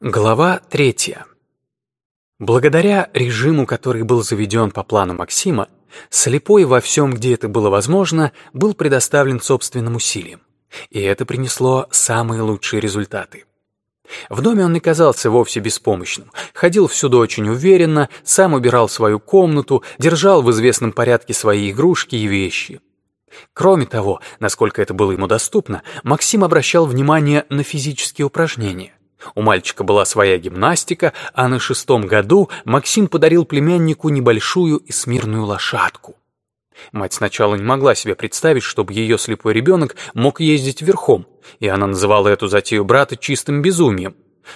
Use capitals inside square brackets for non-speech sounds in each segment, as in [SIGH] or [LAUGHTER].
Глава третья. Благодаря режиму, который был заведен по плану Максима, слепой во всем, где это было возможно, был предоставлен собственным усилиям. И это принесло самые лучшие результаты. В доме он не казался вовсе беспомощным, ходил всюду очень уверенно, сам убирал свою комнату, держал в известном порядке свои игрушки и вещи. Кроме того, насколько это было ему доступно, Максим обращал внимание на физические упражнения. У мальчика была своя гимнастика, а на шестом году Максим подарил племяннику небольшую и смирную лошадку. Мать сначала не могла себе представить, чтобы ее слепой ребенок мог ездить верхом, и она называла эту затею брата чистым безумием.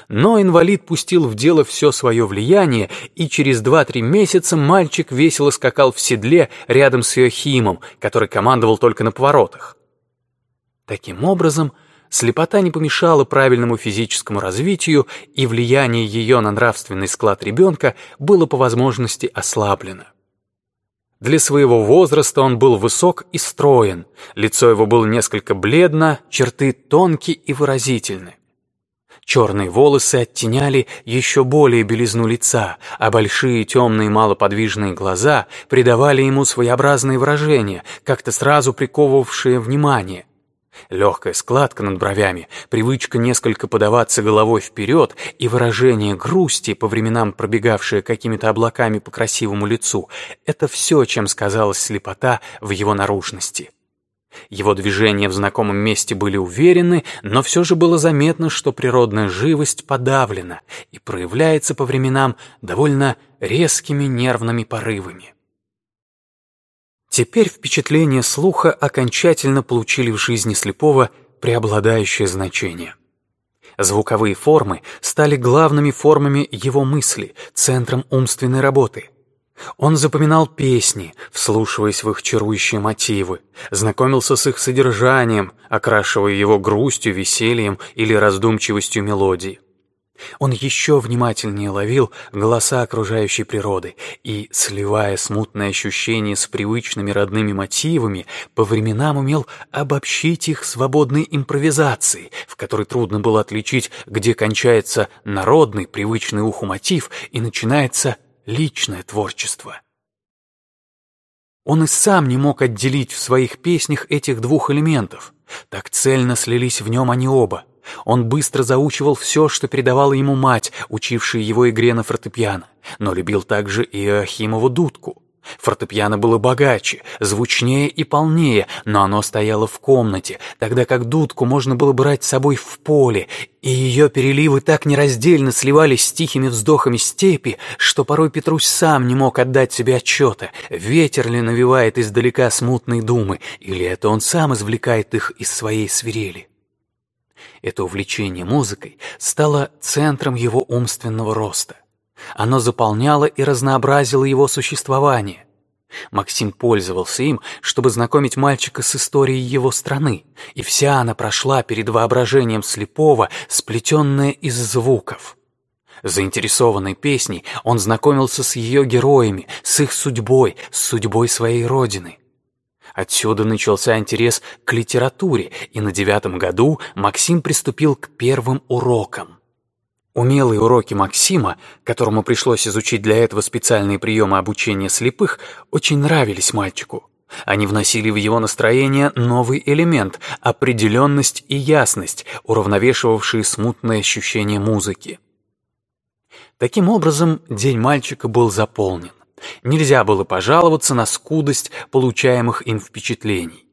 Но инвалид пустил в дело все свое влияние, и через два-три месяца мальчик весело скакал в седле рядом с Иохимом, который командовал только на поворотах. Таким образом, слепота не помешала правильному физическому развитию, и влияние ее на нравственный склад ребенка было по возможности ослаблено. Для своего возраста он был высок и строен, лицо его было несколько бледно, черты тонкие и выразительны. Черные волосы оттеняли еще более белизну лица, а большие темные малоподвижные глаза придавали ему своеобразные выражения, как-то сразу приковывавшие внимание. Легкая складка над бровями, привычка несколько подаваться головой вперед и выражение грусти, по временам пробегавшее какими-то облаками по красивому лицу — это все, чем сказалась слепота в его наружности. Его движения в знакомом месте были уверены, но все же было заметно, что природная живость подавлена и проявляется по временам довольно резкими нервными порывами. Теперь впечатления слуха окончательно получили в жизни слепого преобладающее значение. Звуковые формы стали главными формами его мысли, центром умственной работы. Он запоминал песни, вслушиваясь в их чарующие мотивы, знакомился с их содержанием, окрашивая его грустью, весельем или раздумчивостью мелодии. Он еще внимательнее ловил голоса окружающей природы и, сливая смутное ощущение с привычными родными мотивами, по временам умел обобщить их свободной импровизацией, в которой трудно было отличить, где кончается народный, привычный уху мотив и начинается личное творчество. Он и сам не мог отделить в своих песнях этих двух элементов. Так цельно слились в нем они оба — он быстро заучивал все, что передавала ему мать, учившая его игре на фортепиано, но любил также и Ахимову дудку. Фортепиано было богаче, звучнее и полнее, но оно стояло в комнате, тогда как дудку можно было брать с собой в поле, и ее переливы так нераздельно сливались с тихими вздохами степи, что порой Петрусь сам не мог отдать себе отчета, ветер ли навевает издалека смутные думы, или это он сам извлекает их из своей свирели. Это увлечение музыкой стало центром его умственного роста. Оно заполняло и разнообразило его существование. Максим пользовался им, чтобы знакомить мальчика с историей его страны, и вся она прошла перед воображением слепого, сплетенная из звуков. Заинтересованный песней, он знакомился с ее героями, с их судьбой, с судьбой своей родины. Отсюда начался интерес к литературе, и на девятом году Максим приступил к первым урокам. Умелые уроки Максима, которому пришлось изучить для этого специальные приемы обучения слепых, очень нравились мальчику. Они вносили в его настроение новый элемент — определенность и ясность, уравновешивавшие смутное ощущение музыки. Таким образом, день мальчика был заполнен. Нельзя было пожаловаться на скудость получаемых им впечатлений.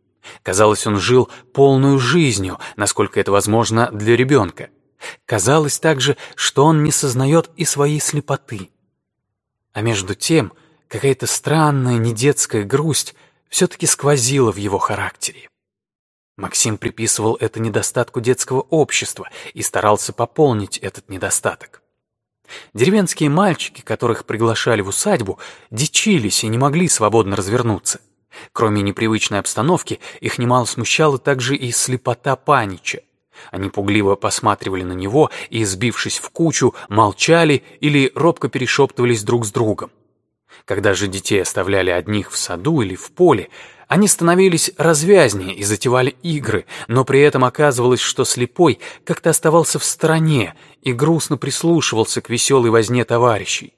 Казалось, он жил полную жизнью, насколько это возможно для ребенка. Казалось также, что он не сознает и своей слепоты. А между тем, какая-то странная недетская грусть все-таки сквозила в его характере. Максим приписывал это недостатку детского общества и старался пополнить этот недостаток. Деревенские мальчики, которых приглашали в усадьбу, дичились и не могли свободно развернуться. Кроме непривычной обстановки, их немало смущала также и слепота панича. Они пугливо посматривали на него и, сбившись в кучу, молчали или робко перешептывались друг с другом. Когда же детей оставляли одних в саду или в поле, Они становились развязнее и затевали игры, но при этом оказывалось, что слепой как-то оставался в стороне и грустно прислушивался к веселой возне товарищей.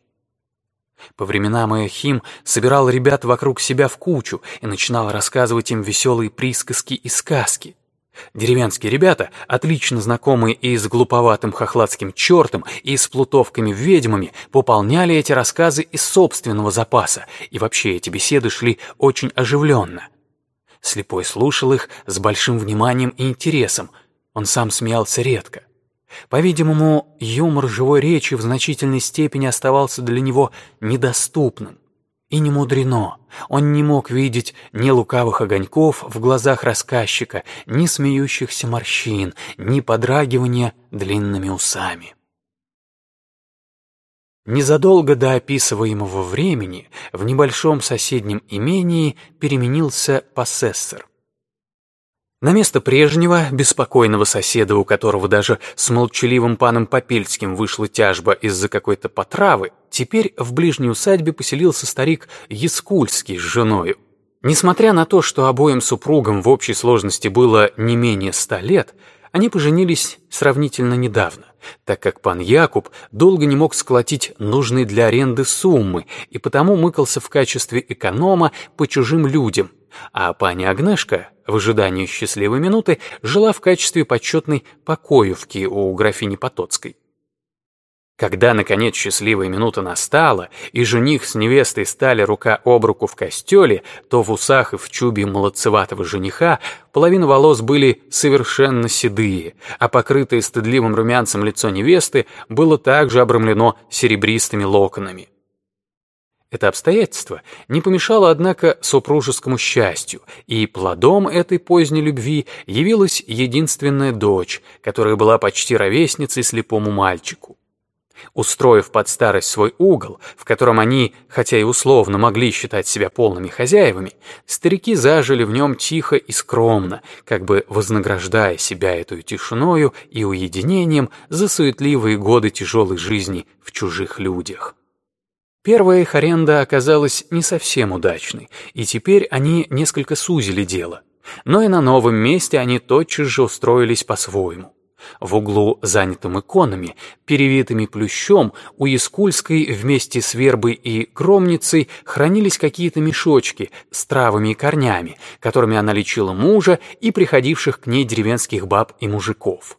По временам Эхим собирал ребят вокруг себя в кучу и начинал рассказывать им веселые присказки и сказки. Деревенские ребята, отлично знакомые и с глуповатым хохладским чертом, и с плутовками-ведьмами, пополняли эти рассказы из собственного запаса, и вообще эти беседы шли очень оживленно. Слепой слушал их с большим вниманием и интересом, он сам смеялся редко. По-видимому, юмор живой речи в значительной степени оставался для него недоступным. И не мудрено. Он не мог видеть ни лукавых огоньков в глазах рассказчика, ни смеющихся морщин, ни подрагивания длинными усами. Незадолго до описываемого времени в небольшом соседнем имении переменился посессор. На место прежнего, беспокойного соседа, у которого даже с молчаливым паном Попельским вышла тяжба из-за какой-то потравы, теперь в ближней усадьбе поселился старик Яскульский с женою. Несмотря на то, что обоим супругам в общей сложности было не менее ста лет, они поженились сравнительно недавно, так как пан Якуб долго не мог сколотить нужные для аренды суммы и потому мыкался в качестве эконома по чужим людям – а пани Агнешка, в ожидании счастливой минуты, жила в качестве почетной покоевки у графини Потоцкой. Когда, наконец, счастливая минута настала, и жених с невестой стали рука об руку в костеле, то в усах и в чубе молодцеватого жениха половина волос были совершенно седые, а покрытое стыдливым румянцем лицо невесты было также обрамлено серебристыми локонами. Это обстоятельство не помешало, однако, супружескому счастью, и плодом этой поздней любви явилась единственная дочь, которая была почти ровесницей слепому мальчику. Устроив под старость свой угол, в котором они, хотя и условно могли считать себя полными хозяевами, старики зажили в нем тихо и скромно, как бы вознаграждая себя этой тишиною и уединением за суетливые годы тяжелой жизни в чужих людях. Первая их аренда оказалась не совсем удачной, и теперь они несколько сузили дело. Но и на новом месте они тотчас же устроились по-своему. В углу, занятым иконами, перевитыми плющом, у Искульской вместе с вербой и кромницей хранились какие-то мешочки с травами и корнями, которыми она лечила мужа и приходивших к ней деревенских баб и мужиков.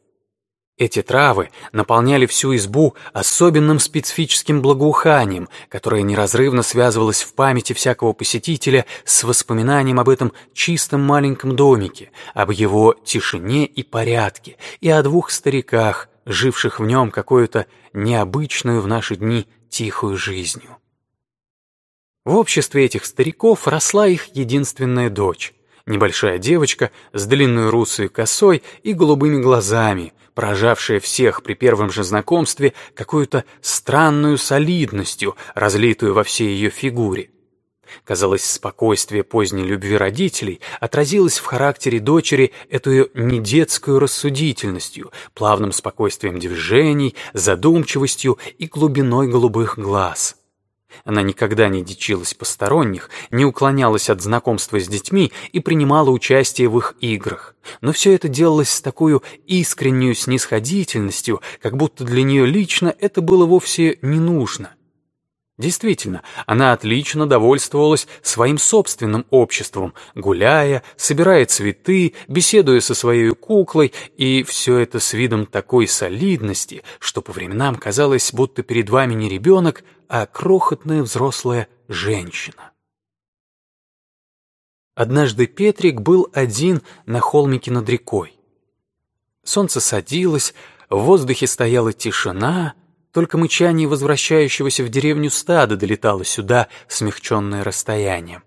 Эти травы наполняли всю избу особенным специфическим благоуханием, которое неразрывно связывалось в памяти всякого посетителя с воспоминанием об этом чистом маленьком домике, об его тишине и порядке, и о двух стариках, живших в нем какую-то необычную в наши дни тихую жизнью. В обществе этих стариков росла их единственная дочь, небольшая девочка с длинной русой косой и голубыми глазами, поражавшая всех при первом же знакомстве какую-то странную солидностью, разлитую во всей ее фигуре. Казалось, спокойствие поздней любви родителей отразилось в характере дочери эту недетскую рассудительностью, плавным спокойствием движений, задумчивостью и глубиной голубых глаз. Она никогда не дичилась посторонних, не уклонялась от знакомства с детьми и принимала участие в их играх. Но все это делалось с такой искренней снисходительностью, как будто для нее лично это было вовсе не нужно. Действительно, она отлично довольствовалась своим собственным обществом, гуляя, собирая цветы, беседуя со своей куклой, и все это с видом такой солидности, что по временам казалось, будто перед вами не ребенок, а крохотная взрослая женщина. Однажды Петрик был один на холмике над рекой. Солнце садилось, в воздухе стояла тишина, только мычание возвращающегося в деревню стада долетало сюда, смягченное расстоянием.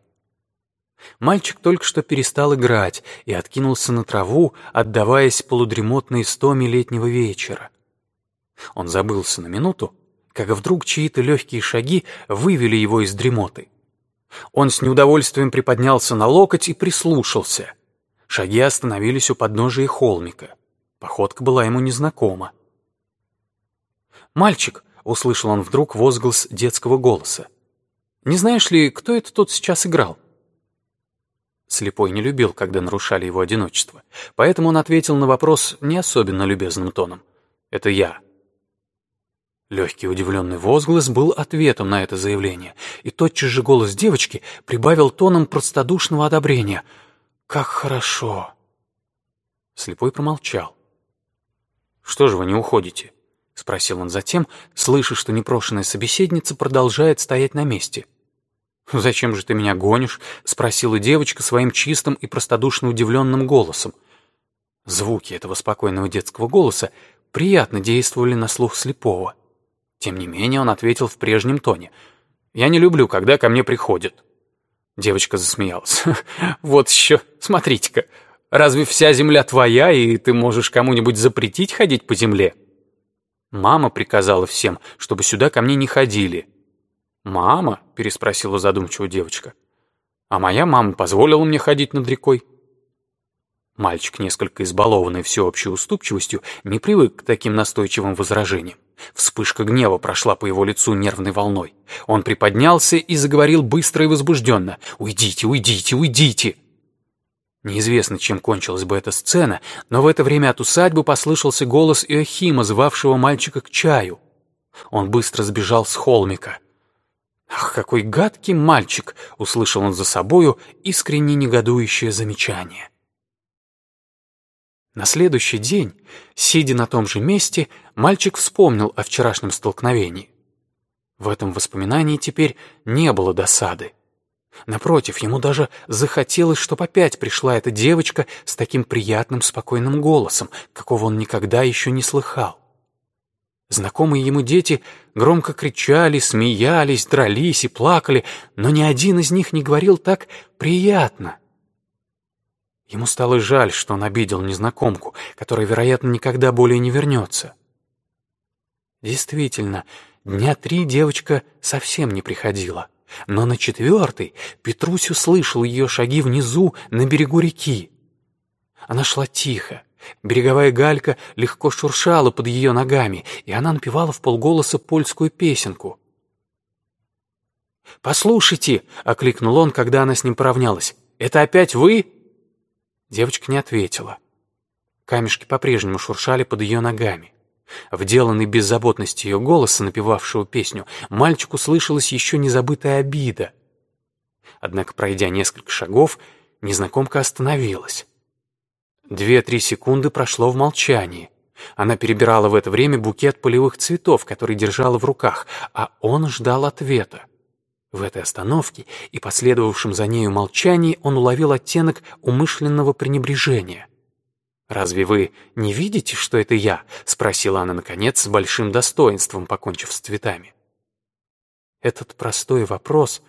Мальчик только что перестал играть и откинулся на траву, отдаваясь полудремотной истоме летнего вечера. Он забылся на минуту, как вдруг чьи-то легкие шаги вывели его из дремоты. Он с неудовольствием приподнялся на локоть и прислушался. Шаги остановились у подножия холмика. Походка была ему незнакома. «Мальчик!» — услышал он вдруг возглас детского голоса. «Не знаешь ли, кто это тут сейчас играл?» Слепой не любил, когда нарушали его одиночество, поэтому он ответил на вопрос не особенно любезным тоном. «Это я». Легкий удивленный возглас был ответом на это заявление, и тотчас же голос девочки прибавил тоном простодушного одобрения. «Как хорошо!» Слепой промолчал. «Что же вы не уходите?» — спросил он затем, слыша, что непрошенная собеседница продолжает стоять на месте. «Зачем же ты меня гонишь?» — спросила девочка своим чистым и простодушно удивленным голосом. Звуки этого спокойного детского голоса приятно действовали на слух слепого. Тем не менее он ответил в прежнем тоне. «Я не люблю, когда ко мне приходят». Девочка засмеялась. [LAUGHS] «Вот еще, смотрите-ка, разве вся земля твоя, и ты можешь кому-нибудь запретить ходить по земле?» Мама приказала всем, чтобы сюда ко мне не ходили. «Мама?» — переспросила задумчиво девочка. «А моя мама позволила мне ходить над рекой». Мальчик, несколько избалованный всеобщей уступчивостью, не привык к таким настойчивым возражениям. Вспышка гнева прошла по его лицу нервной волной. Он приподнялся и заговорил быстро и возбужденно. «Уйдите, уйдите, уйдите!» Неизвестно, чем кончилась бы эта сцена, но в это время от усадьбы послышался голос Иохима, звавшего мальчика к чаю. Он быстро сбежал с холмика. «Ах, какой гадкий мальчик!» — услышал он за собою искренне негодующее замечание. На следующий день, сидя на том же месте, мальчик вспомнил о вчерашнем столкновении. В этом воспоминании теперь не было досады. Напротив, ему даже захотелось, чтобы опять пришла эта девочка с таким приятным спокойным голосом, какого он никогда еще не слыхал. Знакомые ему дети громко кричали, смеялись, дрались и плакали, но ни один из них не говорил так приятно — Ему стало жаль, что он обидел незнакомку, которая, вероятно, никогда более не вернется. Действительно, дня три девочка совсем не приходила. Но на четвертый Петрусь услышал ее шаги внизу, на берегу реки. Она шла тихо. Береговая галька легко шуршала под ее ногами, и она напевала в полголоса польскую песенку. «Послушайте!» — окликнул он, когда она с ним поравнялась. «Это опять вы?» Девочка не ответила. Камешки по-прежнему шуршали под ее ногами. Вделанный беззаботности ее голоса, напевавшего песню, мальчику слышалась еще незабытая обида. Однако, пройдя несколько шагов, незнакомка остановилась. Две-три секунды прошло в молчании. Она перебирала в это время букет полевых цветов, который держала в руках, а он ждал ответа. В этой остановке и последовавшем за нею молчании он уловил оттенок умышленного пренебрежения. «Разве вы не видите, что это я?» — спросила она, наконец, с большим достоинством, покончив с цветами. Этот простой вопрос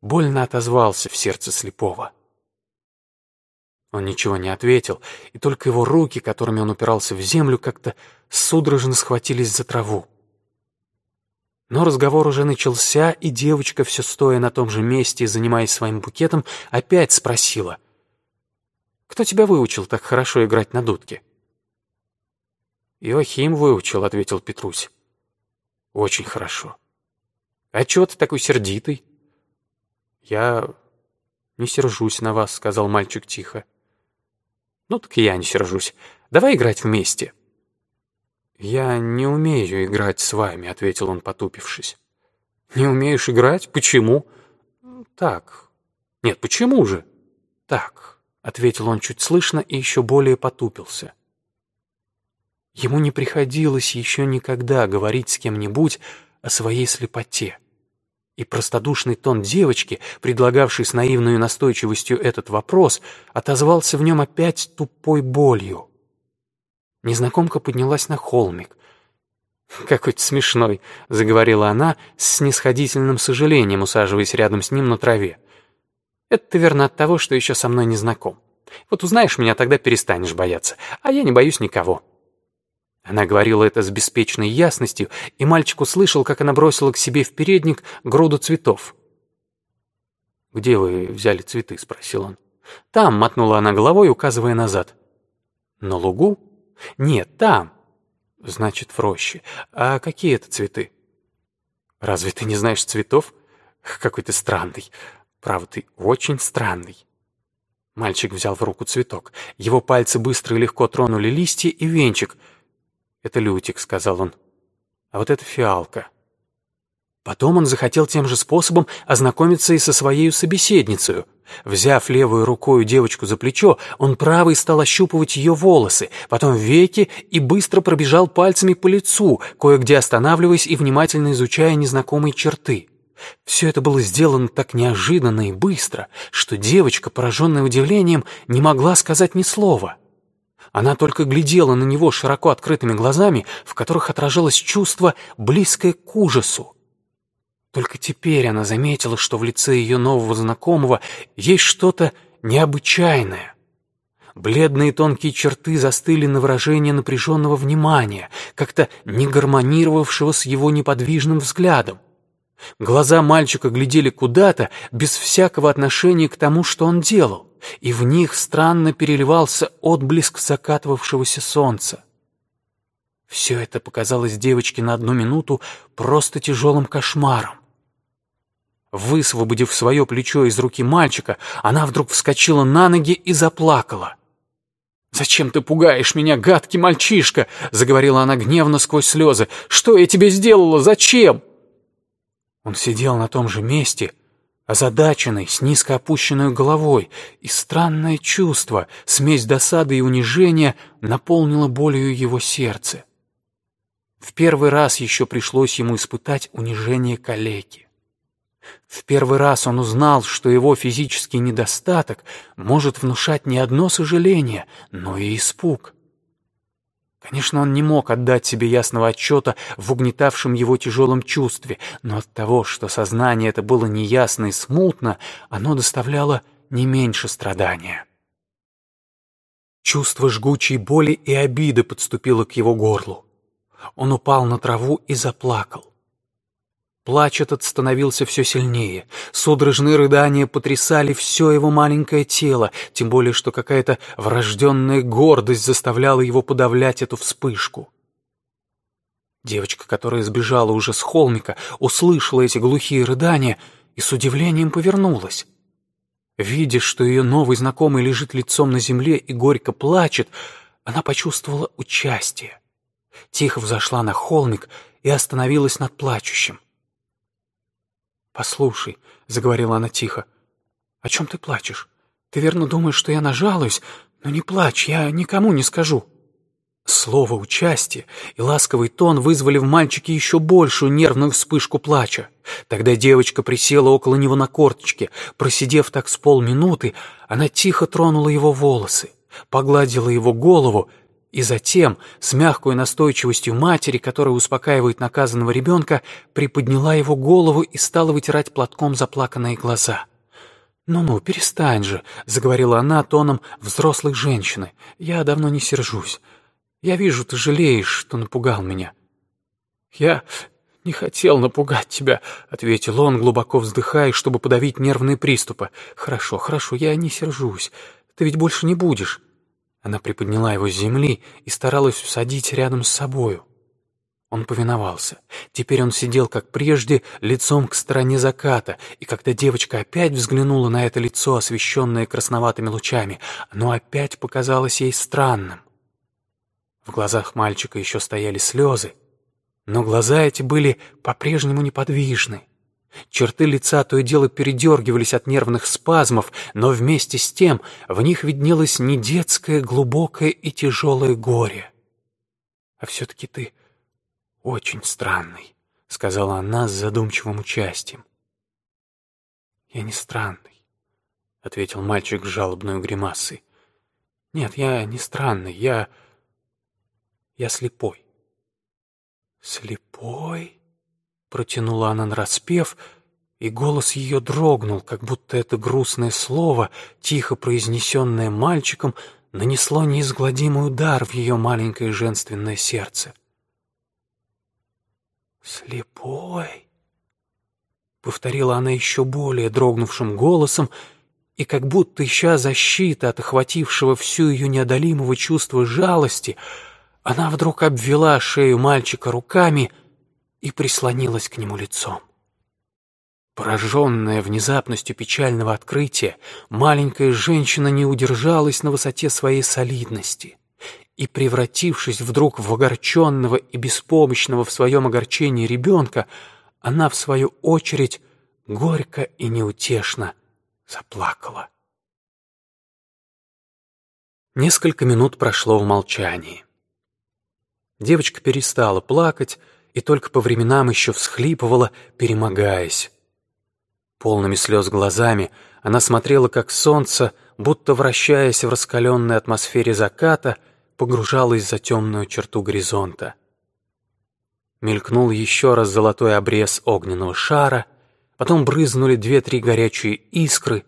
больно отозвался в сердце слепого. Он ничего не ответил, и только его руки, которыми он упирался в землю, как-то судорожно схватились за траву. Но разговор уже начался, и девочка, все стоя на том же месте и занимаясь своим букетом, опять спросила. «Кто тебя выучил так хорошо играть на дудке?» «Иохим выучил», — ответил Петрусь. «Очень хорошо». «А чего ты такой сердитый?» «Я не сержусь на вас», — сказал мальчик тихо. «Ну так и я не сержусь. Давай играть вместе». «Я не умею играть с вами», — ответил он, потупившись. «Не умеешь играть? Почему?» «Так». «Нет, почему же?» «Так», — ответил он чуть слышно и еще более потупился. Ему не приходилось еще никогда говорить с кем-нибудь о своей слепоте. И простодушный тон девочки, предлагавшей с наивной настойчивостью этот вопрос, отозвался в нем опять тупой болью. Незнакомка поднялась на холмик. «Какой ты смешной», — заговорила она с снисходительным сожалением, усаживаясь рядом с ним на траве. «Это ты верно от того, что еще со мной не знаком. Вот узнаешь меня, тогда перестанешь бояться, а я не боюсь никого». Она говорила это с беспечной ясностью, и мальчик услышал, как она бросила к себе в передник груду цветов. «Где вы взяли цветы?» — спросил он. «Там», — мотнула она головой, указывая назад. «На лугу?» «Нет, там». «Значит, в роще. А какие это цветы?» «Разве ты не знаешь цветов? Какой ты странный. Право, ты очень странный». Мальчик взял в руку цветок. Его пальцы быстро и легко тронули листья и венчик. «Это лютик», — сказал он. «А вот это фиалка». Потом он захотел тем же способом ознакомиться и со своей собеседницей. Взяв левую рукою девочку за плечо, он правой стал ощупывать ее волосы, потом веки и быстро пробежал пальцами по лицу, кое-где останавливаясь и внимательно изучая незнакомые черты. Все это было сделано так неожиданно и быстро, что девочка, пораженная удивлением, не могла сказать ни слова. Она только глядела на него широко открытыми глазами, в которых отражалось чувство, близкое к ужасу. Только теперь она заметила, что в лице ее нового знакомого есть что-то необычайное. Бледные тонкие черты застыли на выражение напряженного внимания, как-то не гармонировавшего с его неподвижным взглядом. Глаза мальчика глядели куда-то, без всякого отношения к тому, что он делал, и в них странно переливался отблеск закатывавшегося солнца. Все это показалось девочке на одну минуту просто тяжелым кошмаром. Высвободив свое плечо из руки мальчика, она вдруг вскочила на ноги и заплакала. «Зачем ты пугаешь меня, гадкий мальчишка?» — заговорила она гневно сквозь слезы. «Что я тебе сделала? Зачем?» Он сидел на том же месте, озадаченный, с низко опущенной головой, и странное чувство, смесь досады и унижения, наполнило болью его сердце. В первый раз еще пришлось ему испытать унижение калеки. В первый раз он узнал, что его физический недостаток может внушать не одно сожаление, но и испуг. Конечно, он не мог отдать себе ясного отчета в угнетавшем его тяжелом чувстве, но от того, что сознание это было неясно и смутно, оно доставляло не меньше страдания. Чувство жгучей боли и обиды подступило к его горлу. Он упал на траву и заплакал. Плач этот становился все сильнее. Судорожные рыдания потрясали все его маленькое тело, тем более что какая-то врожденная гордость заставляла его подавлять эту вспышку. Девочка, которая сбежала уже с холмика, услышала эти глухие рыдания и с удивлением повернулась. Видя, что ее новый знакомый лежит лицом на земле и горько плачет, она почувствовала участие. Тихо взошла на холмик и остановилась над плачущим. «Послушай», — заговорила она тихо, — «о чем ты плачешь? Ты верно думаешь, что я нажалуюсь? Но не плачь, я никому не скажу». Слово «участие» и ласковый тон вызвали в мальчике еще большую нервную вспышку плача. Тогда девочка присела около него на корточке. Просидев так с полминуты, она тихо тронула его волосы, погладила его голову и затем, с мягкой настойчивостью матери, которая успокаивает наказанного ребенка, приподняла его голову и стала вытирать платком заплаканные глаза. «Ну-ну, перестань же», — заговорила она тоном взрослой женщины. «Я давно не сержусь. Я вижу, ты жалеешь, что напугал меня». «Я не хотел напугать тебя», — ответил он, глубоко вздыхая, чтобы подавить нервные приступы. «Хорошо, хорошо, я не сержусь. Ты ведь больше не будешь». Она приподняла его с земли и старалась усадить рядом с собою. Он повиновался. Теперь он сидел, как прежде, лицом к стороне заката, и когда девочка опять взглянула на это лицо, освещенное красноватыми лучами, оно опять показалось ей странным. В глазах мальчика еще стояли слезы, но глаза эти были по-прежнему неподвижны. Черты лица то и дело передергивались от нервных спазмов, но вместе с тем в них виднелось не детское, глубокое и тяжелое горе. «А все-таки ты очень странный», — сказала она с задумчивым участием. «Я не странный», — ответил мальчик с жалобной гримасой. «Нет, я не странный, я... я слепой». «Слепой?» Протянула она нараспев, и голос ее дрогнул, как будто это грустное слово, тихо произнесенное мальчиком, нанесло неизгладимый удар в ее маленькое женственное сердце. «Слепой?» — повторила она еще более дрогнувшим голосом, и как будто ища защиты от охватившего всю ее неодолимого чувства жалости, она вдруг обвела шею мальчика руками — и прислонилась к нему лицом. Пораженная внезапностью печального открытия, маленькая женщина не удержалась на высоте своей солидности и, превратившись вдруг в огорченного и беспомощного в своем огорчении ребенка, она, в свою очередь, горько и неутешно заплакала. Несколько минут прошло в молчании. Девочка перестала плакать и только по временам еще всхлипывала, перемогаясь. Полными слез глазами она смотрела, как солнце, будто вращаясь в раскаленной атмосфере заката, погружалось за темную черту горизонта. Мелькнул еще раз золотой обрез огненного шара, потом брызнули две-три горячие искры,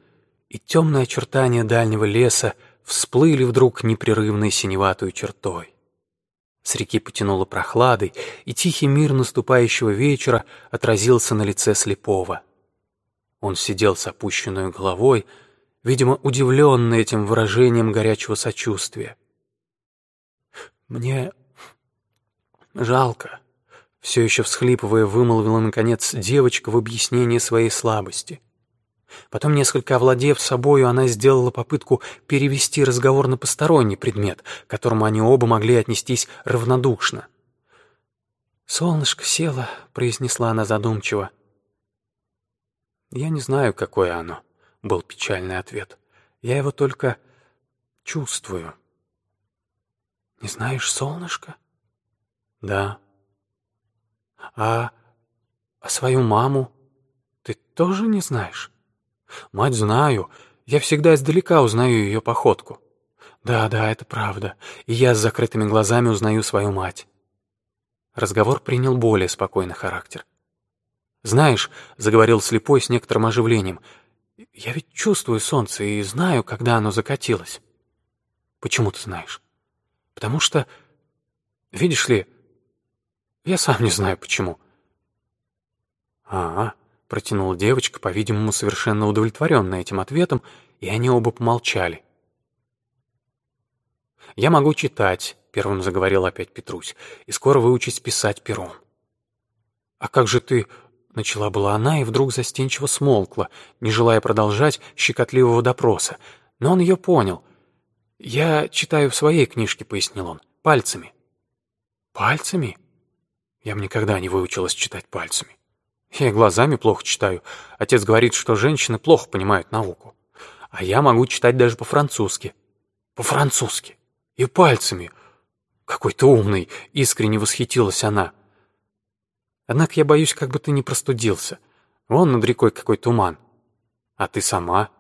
и темные очертания дальнего леса всплыли вдруг непрерывной синеватой чертой. С реки потянуло прохладой, и тихий мир наступающего вечера отразился на лице слепого — он сидел с опущенной головой, видимо, удивленный этим выражением горячего сочувствия. «Мне жалко», — все еще всхлипывая, вымолвила, наконец, девочка в объяснении своей слабости. Потом, несколько овладев собою, она сделала попытку перевести разговор на посторонний предмет, к которому они оба могли отнестись равнодушно. «Солнышко село», — произнесла она задумчиво. «Я не знаю, какое оно», — был печальный ответ. «Я его только чувствую». «Не знаешь солнышко?» «Да». «А... а свою маму ты тоже не знаешь?» «Мать знаю. Я всегда издалека узнаю ее походку». «Да, да, это правда. И я с закрытыми глазами узнаю свою мать». Разговор принял более спокойный характер. «Знаешь», — заговорил слепой с некоторым оживлением, «я ведь чувствую солнце и знаю, когда оно закатилось». «Почему ты знаешь?» «Потому что, видишь ли, я сам не знаю, почему». «А-а», — протянула девочка, по-видимому, совершенно удовлетворенная этим ответом, и они оба помолчали. «Я могу читать», — первым заговорил опять Петрусь, «и скоро выучить писать пером». «А как же ты Начала была она и вдруг застенчиво смолкла, не желая продолжать щекотливого допроса. Но он ее понял. «Я читаю в своей книжке», — пояснил он, — «пальцами». «Пальцами?» Я бы никогда не выучилась читать пальцами. Я глазами плохо читаю. Отец говорит, что женщины плохо понимают науку. А я могу читать даже по-французски. По-французски. И пальцами. Какой ты умный, искренне восхитилась она. Однако я боюсь, как бы ты не простудился. Вон над рекой какой туман. А ты сама?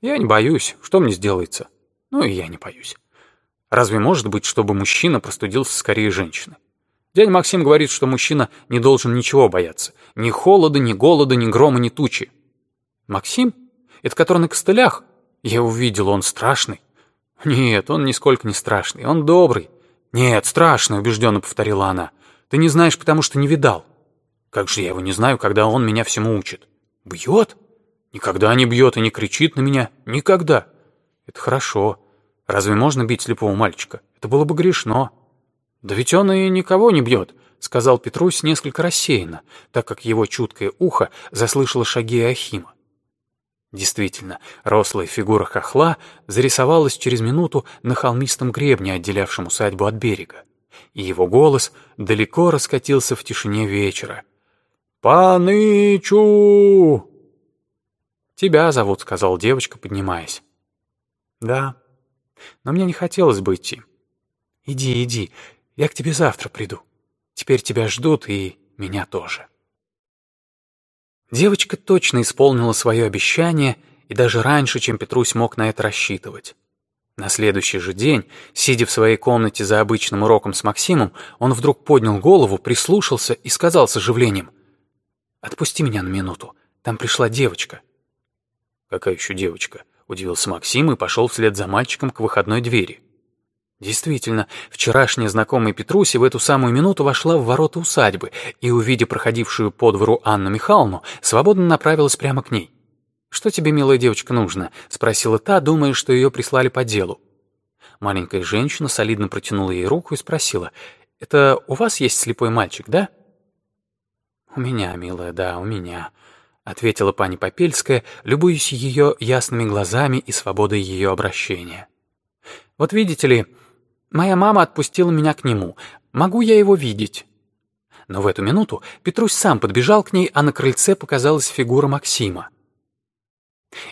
Я не боюсь. Что мне сделается? Ну и я не боюсь. Разве может быть, чтобы мужчина простудился скорее женщины? Дядя Максим говорит, что мужчина не должен ничего бояться. Ни холода, ни голода, ни грома, ни тучи. Максим? Это который на костылях? Я увидел, он страшный. Нет, он нисколько не страшный, он добрый. Нет, страшный, убежденно повторила она. Ты не знаешь, потому что не видал. Как же я его не знаю, когда он меня всему учит? Бьет? Никогда не бьет и не кричит на меня. Никогда. Это хорошо. Разве можно бить слепого мальчика? Это было бы грешно. Да ведь он и никого не бьет, сказал Петрусь несколько рассеянно, так как его чуткое ухо заслышало шаги Ахима. Действительно, рослая фигура хохла зарисовалась через минуту на холмистом гребне, отделявшем усадьбу от берега, и его голос далеко раскатился в тишине вечера — «Панычу!» «Тебя зовут», — сказала девочка, поднимаясь. «Да, но мне не хотелось бы идти. Иди, иди, я к тебе завтра приду. Теперь тебя ждут и меня тоже». Девочка точно исполнила свое обещание и даже раньше, чем Петрусь мог на это рассчитывать. На следующий же день, сидя в своей комнате за обычным уроком с Максимом, он вдруг поднял голову, прислушался и сказал с оживлением — «Отпусти меня на минуту. Там пришла девочка». «Какая еще девочка?» — удивился Максим и пошел вслед за мальчиком к выходной двери. Действительно, вчерашняя знакомая Петруси в эту самую минуту вошла в ворота усадьбы и, увидев проходившую по двору Анну Михайловну, свободно направилась прямо к ней. «Что тебе, милая девочка, нужно?» — спросила та, думая, что ее прислали по делу. Маленькая женщина солидно протянула ей руку и спросила, «Это у вас есть слепой мальчик, да?» «У меня, милая, да, у меня. — ответила пани Попельская, любуясь ее ясными глазами и свободой ее обращения. «Вот видите ли, моя мама отпустила меня к нему. Могу я его видеть?» Но в эту минуту Петрусь сам подбежал к ней, а на крыльце показалась фигура Максима.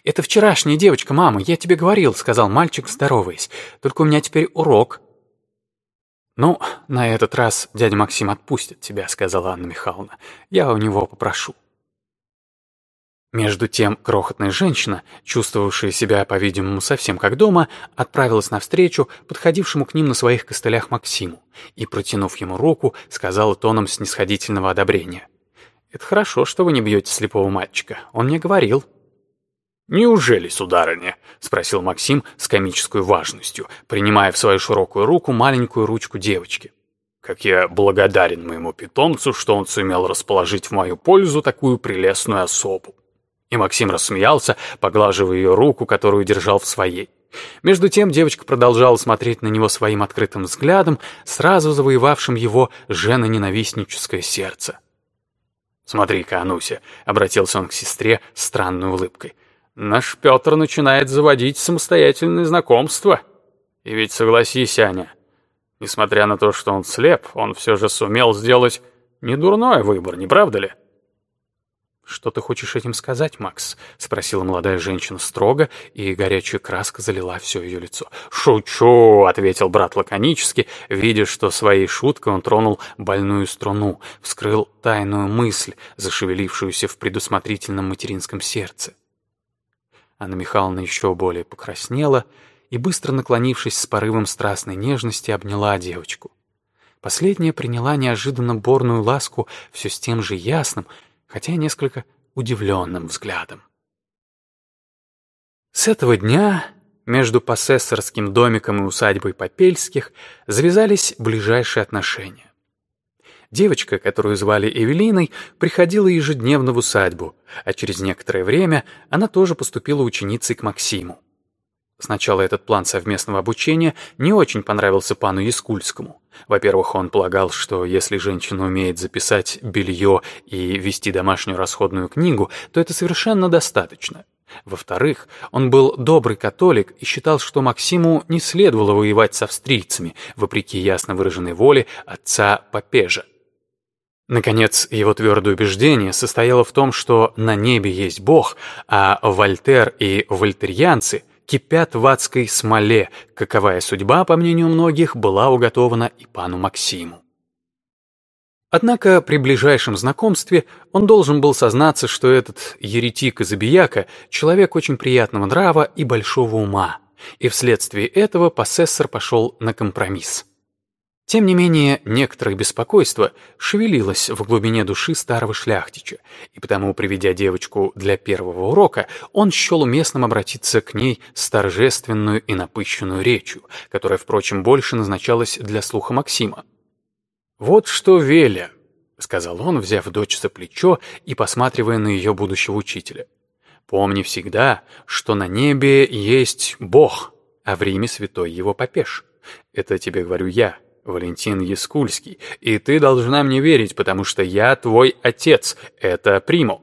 «Это вчерашняя девочка, мама, я тебе говорил», — сказал мальчик, здороваясь. «Только у меня теперь урок». «Ну, на этот раз дядя Максим отпустит тебя», — сказала Анна Михайловна. «Я у него попрошу». Между тем крохотная женщина, чувствовавшая себя, по-видимому, совсем как дома, отправилась навстречу подходившему к ним на своих костылях Максиму и, протянув ему руку, сказала тоном снисходительного одобрения. «Это хорошо, что вы не бьете слепого мальчика. Он мне говорил». «Неужели, сударыня?» — спросил Максим с комической важностью, принимая в свою широкую руку маленькую ручку девочки. «Как я благодарен моему питомцу, что он сумел расположить в мою пользу такую прелестную особу». И Максим рассмеялся, поглаживая ее руку, которую держал в своей. Между тем девочка продолжала смотреть на него своим открытым взглядом, сразу завоевавшим его женоненавистническое сердце. «Смотри-ка, Ануся», — обратился он к сестре с странной улыбкой, «наш Петр начинает заводить самостоятельные знакомства. И ведь согласись, Аня, несмотря на то, что он слеп, он все же сумел сделать недурной выбор, не правда ли?» «Что ты хочешь этим сказать, Макс?» — спросила молодая женщина строго, и горячая краска залила все ее лицо. «Шучу!» — ответил брат лаконически, видя, что своей шуткой он тронул больную струну, вскрыл тайную мысль, зашевелившуюся в предусмотрительном материнском сердце. Анна Михайловна еще более покраснела и, быстро наклонившись с порывом страстной нежности, обняла девочку. Последняя приняла неожиданно борную ласку все с тем же ясным, хотя несколько удивленным взглядом. С этого дня между посессорским домиком и усадьбой Попельских завязались ближайшие отношения. Девочка, которую звали Эвелиной, приходила ежедневно в усадьбу, а через некоторое время она тоже поступила ученицей к Максиму. Сначала этот план совместного обучения не очень понравился пану Яскульскому. Во-первых, он полагал, что если женщина умеет записать белье и вести домашнюю расходную книгу, то это совершенно достаточно. Во-вторых, он был добрый католик и считал, что Максиму не следовало воевать с австрийцами, вопреки ясно выраженной воле отца Попежа. Наконец, его твердое убеждение состояло в том, что на небе есть Бог, а Вольтер и вольтерьянцы кипят в адской смоле, каковая судьба, по мнению многих, была уготована и пану Максиму. Однако при ближайшем знакомстве он должен был сознаться, что этот еретик и забияка — человек очень приятного нрава и большого ума, и вследствие этого посессор пошел на компромисс. Тем не менее, некоторое беспокойство шевелилось в глубине души старого шляхтича, и потому, приведя девочку для первого урока, он счел уместным обратиться к ней с торжественную и напыщенную речью, которая, впрочем, больше назначалась для слуха Максима. «Вот что, Веля», — сказал он, взяв дочь за плечо и посматривая на ее будущего учителя. «Помни всегда, что на небе есть Бог, а в Риме святой его попеш. Это тебе говорю я, Валентин Яскульский, и ты должна мне верить, потому что я твой отец, это Приму».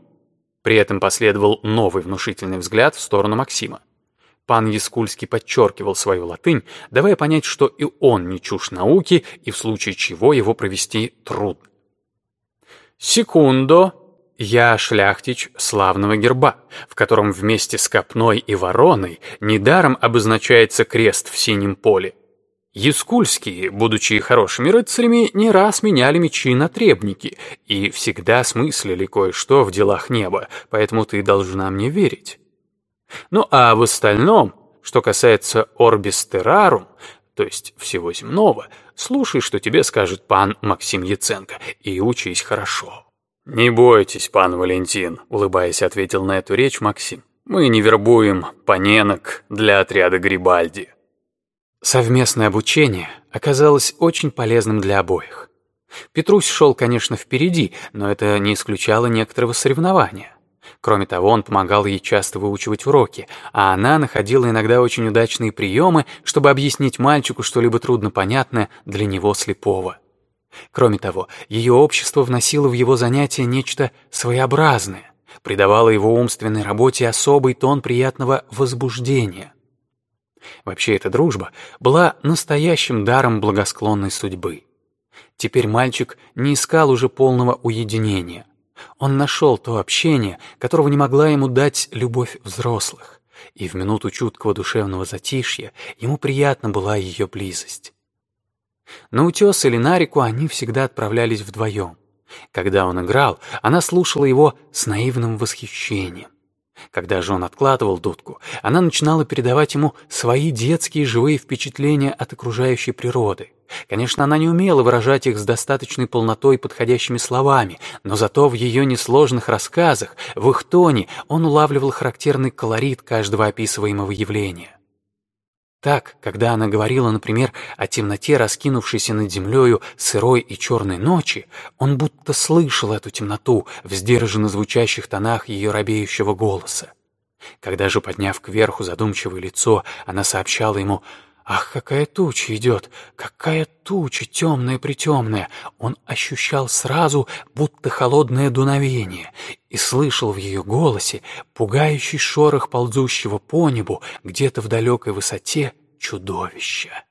При этом последовал новый внушительный взгляд в сторону Максима. Пан Яскульский подчеркивал свою латынь, давая понять, что и он не чушь науки, и в случае чего его провести трудно. «Секундо!» Я шляхтич славного герба, в котором вместе с копной и вороной недаром обозначается крест в синем поле. Яскульские, будучи хорошими рыцарями, не раз меняли мечи на требники и всегда смыслили кое-что в делах неба, поэтому ты должна мне верить. Ну а в остальном, что касается Орбис Террарум, то есть всего земного, слушай, что тебе скажет пан Максим Яценко, и учись хорошо. «Не бойтесь, пан Валентин», — улыбаясь, ответил на эту речь Максим. «Мы не вербуем паненок для отряда Грибальди». Совместное обучение оказалось очень полезным для обоих. Петрусь шел, конечно, впереди, но это не исключало некоторого соревнования. Кроме того, он помогал ей часто выучивать уроки, а она находила иногда очень удачные приемы, чтобы объяснить мальчику что-либо труднопонятное для него слепого. Кроме того, ее общество вносило в его занятия нечто своеобразное, придавала его умственной работе особый тон приятного возбуждения. Вообще эта дружба была настоящим даром благосклонной судьбы. Теперь мальчик не искал уже полного уединения. Он нашел то общение, которого не могла ему дать любовь взрослых, и в минуту чуткого душевного затишья ему приятна была ее близость. На утес или на реку они всегда отправлялись вдвоем. Когда он играл, она слушала его с наивным восхищением. Когда же он откладывал дудку, она начинала передавать ему свои детские живые впечатления от окружающей природы. Конечно, она не умела выражать их с достаточной полнотой и подходящими словами, но зато в ее несложных рассказах, в их тоне, он улавливал характерный колорит каждого описываемого явления. Так, когда она говорила, например, о темноте, раскинувшейся над землею сырой и черной ночи, он будто слышал эту темноту в сдержанно звучащих тонах ее робеющего голоса. Когда же, подняв кверху задумчивое лицо, она сообщала ему «Ах, какая туча идет! Какая туча темная-притемная!» Он ощущал сразу, будто холодное дуновение, и слышал в ее голосе пугающий шорох ползущего по небу где-то в далекой высоте чудовища.